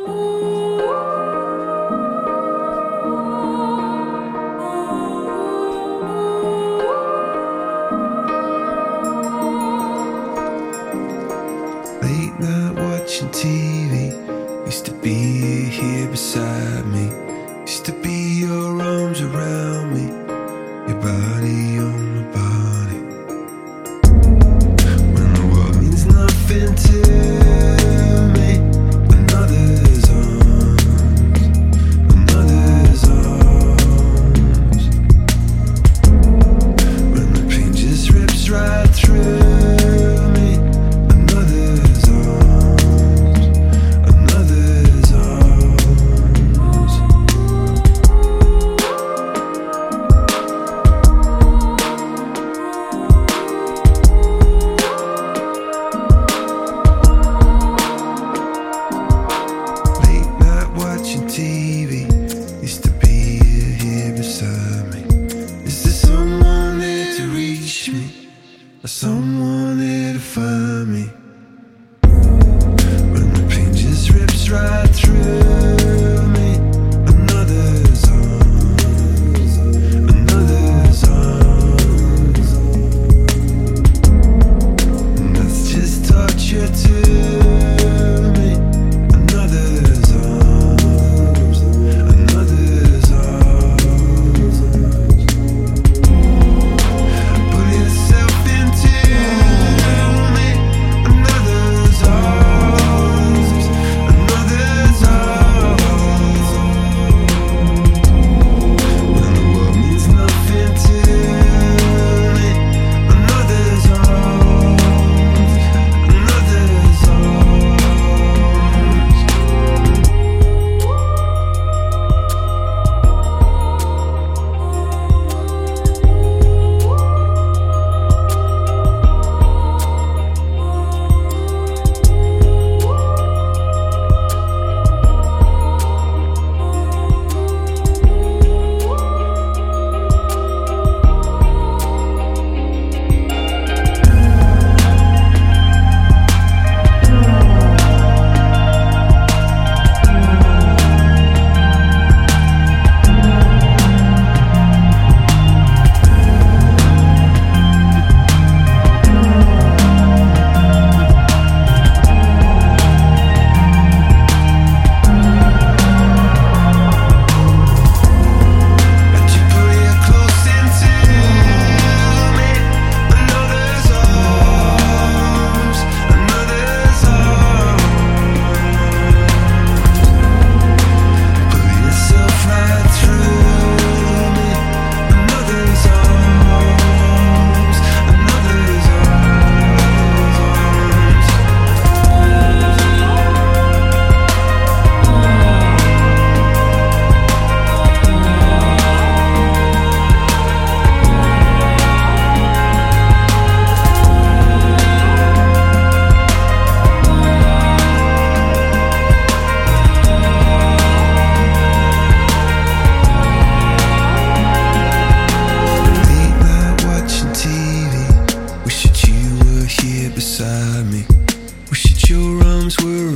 Late night watching TV used to be So your arms were